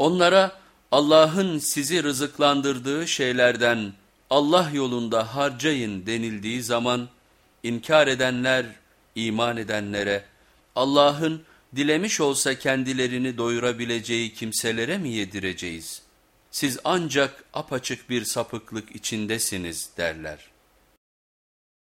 Onlara Allah'ın sizi rızıklandırdığı şeylerden Allah yolunda harcayın denildiği zaman inkar edenler iman edenlere Allah'ın dilemiş olsa kendilerini doyurabileceği kimselere mi yedireceğiz? Siz ancak apaçık bir sapıklık içindesiniz derler.